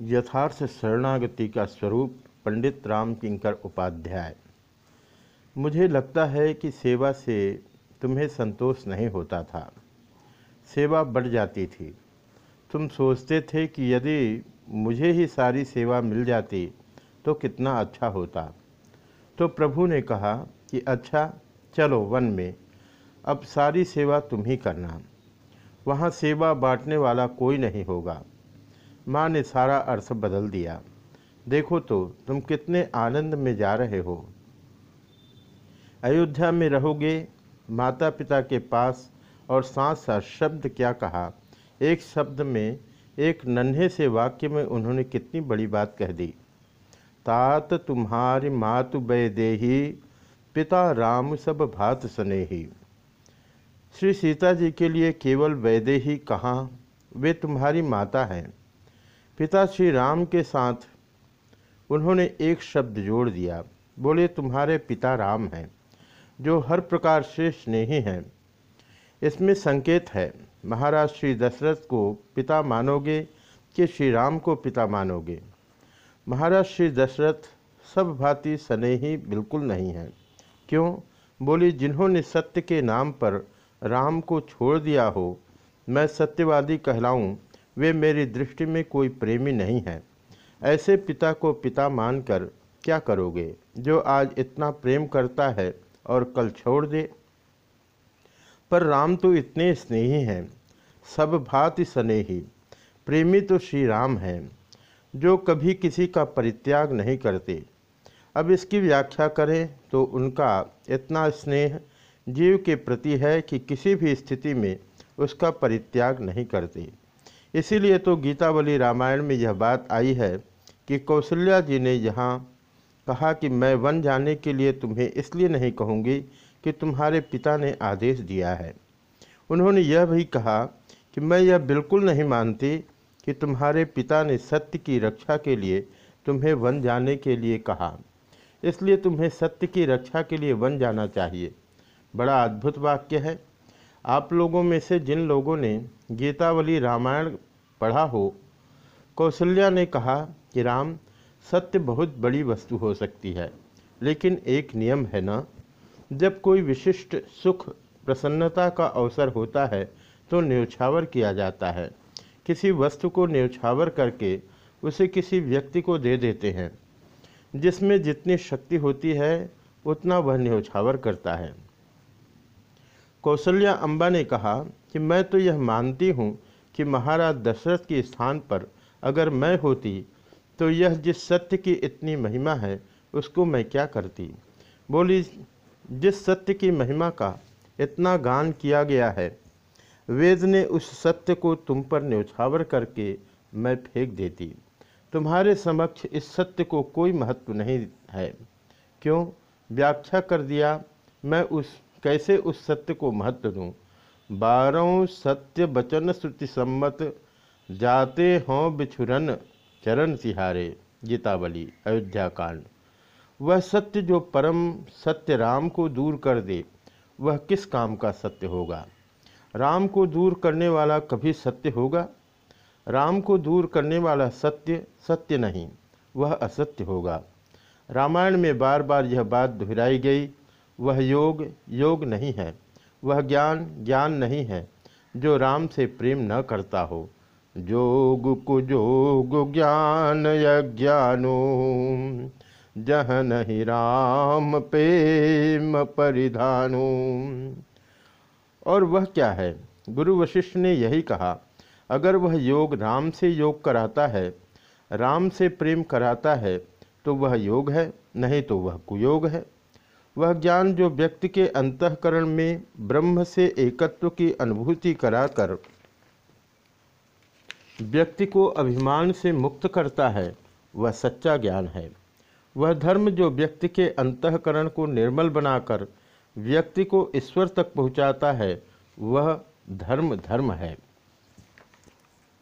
यथार्थ शरणागति का स्वरूप पंडित राम किंकर उपाध्याय। मुझे लगता है कि सेवा से तुम्हें संतोष नहीं होता था। सेवा बढ़ जाती थी। तुम सोचते थे कि यदि मुझे ही सारी सेवा मिल जाती तो कितना अच्छा होता। तो प्रभु ने कहा कि अच्छा चलो वन में। अब सारी सेवा तुम ही करना। वहाँ सेवा बांटने वाला कोई नहीं होगा। माँ ने सारा अर्थ बदल दिया। देखो तो तुम कितने आनंद में जा रहे हो। अयोध्या में रहोगे माता पिता के पास और साथ साथ शब्द क्या कहा? एक शब्द में, एक नन्हे से वाक्य में उन्होंने कितनी बड़ी बात कह दी। तात तुम्हारी मातु देही, पिता राम सब भात स्नेही। श्री सीता जी के लिए केवल वैदेही कहाँ? वे तुम्हारी माता हैं। पिता श्री राम के साथ उन्होंने एक शब्द जोड़ दिया, बोले, तुम्हारे पिता राम हैं, जो हर प्रकार से स्नेही हैं। इसमें संकेत है, महाराज श्री दशरथ को पिता मानोगे कि श्री राम को पिता मानोगे? महाराज श्री दशरथ सब भांति स्नेही बिल्कुल नहीं हैं। क्यों? बोली, जिन्होंने सत्य के नाम पर राम को छोड़ दिया हो, मैं सत्यवादी कहलाऊं वे मेरी दृष्टि में कोई प्रेमी नहीं है। ऐसे पिता को पिता मानकर क्या करोगे? जो आज इतना प्रेम करता है और कल छोड़ दे। पर राम तो इतने स्नेही हैं, सब भांति स्नेही। प्रेमी तो श्री राम हैं, जो कभी किसी का परित्याग नहीं करते। अब इसकी व्याख्या करें तो उनका इतना स्नेह जीव के प्रति है कि किसी भी स्थिति में उसका परित्याग नहीं करते। इसीलिए तो गीतावली रामायण में यह बात आई है कि कौशल्या जी ने यहाँ कहा कि मैं वन जाने के लिए तुम्हें इसलिए नहीं कहूँगी कि तुम्हारे पिता ने आदेश दिया है। उन्होंने यह भी कहा कि मैं यह बिल्कुल नहीं मानती कि तुम्हारे पिता ने सत्य की रक्षा के लिए तुम्हें वन जाने के लिए कहा। इसलिए तुम्हें सत्य की रक्षा के लिए वन जाना चाहिए। बड़ा अद्भुत वाक्य है। आप लोगों में से जिन लोगों ने गीतावली रामायण पढ़ा हो। कौशल्या ने कहा कि राम, सत्य बहुत बड़ी वस्तु हो सकती है, लेकिन एक नियम है ना। जब कोई विशिष्ट सुख, प्रसन्नता का अवसर होता है तो न्यौछावर किया जाता है। किसी वस्तु को न्यौछावर करके उसे किसी व्यक्ति को दे देते हैं। जिसमें जितनी शक्ति होती है, उतना वह न्यौछावर करता है। कौशल्या अम्बा ने कहा कि मैं तो यह मानती हूँ कि महाराज दशरथ के स्थान पर अगर मैं होती तो यह जिस सत्य की इतनी महिमा है, उसको मैं क्या करती? बोली, जिस सत्य की महिमा का इतना गान किया गया है, वेद ने उस सत्य को तुम पर न्यौछावर करके मैं फेंक देती। तुम्हारे समक्ष इस सत्य को कोई महत्व नहीं है। क्यों? व्याख्या कर दिया, मैं उस, कैसे उस सत्य को महत्व दूँ? बारह सत्य बचन श्रुति सम्मत, जाते हों बिछुरन चरण सिहारे, गीतावली अयोध्या कांड वह सत्य जो परम सत्य राम को दूर कर दे, वह किस काम का सत्य होगा? राम को दूर करने वाला कभी सत्य होगा? राम को दूर करने वाला सत्य सत्य नहीं, वह असत्य होगा। रामायण में बार बार यह बात दोहराई गई, वह योग योग नहीं है। वह ज्ञान ज्ञान नहीं है, जो राम से प्रेम न करता हो। जोग कुजोग ज्ञान यज्ञानो, जह नहीं राम प्रेम परिधानो। और वह क्या है? गुरु वशिष्ठ ने यही कहा, अगर वह योग राम से योग कराता है, राम से प्रेम कराता है तो वह योग है, नहीं तो वह कुयोग है। वह ज्ञान जो व्यक्ति के अंतकरण में ब्रह्म से एकत्व की अनुभूति कराकर व्यक्ति को अभिमान से मुक्त करता है, वह सच्चा ज्ञान है। वह धर्म जो व्यक्ति के अंतकरण को निर्मल बनाकर व्यक्ति को ईश्वर तक पहुँचाता है, वह धर्म धर्म है।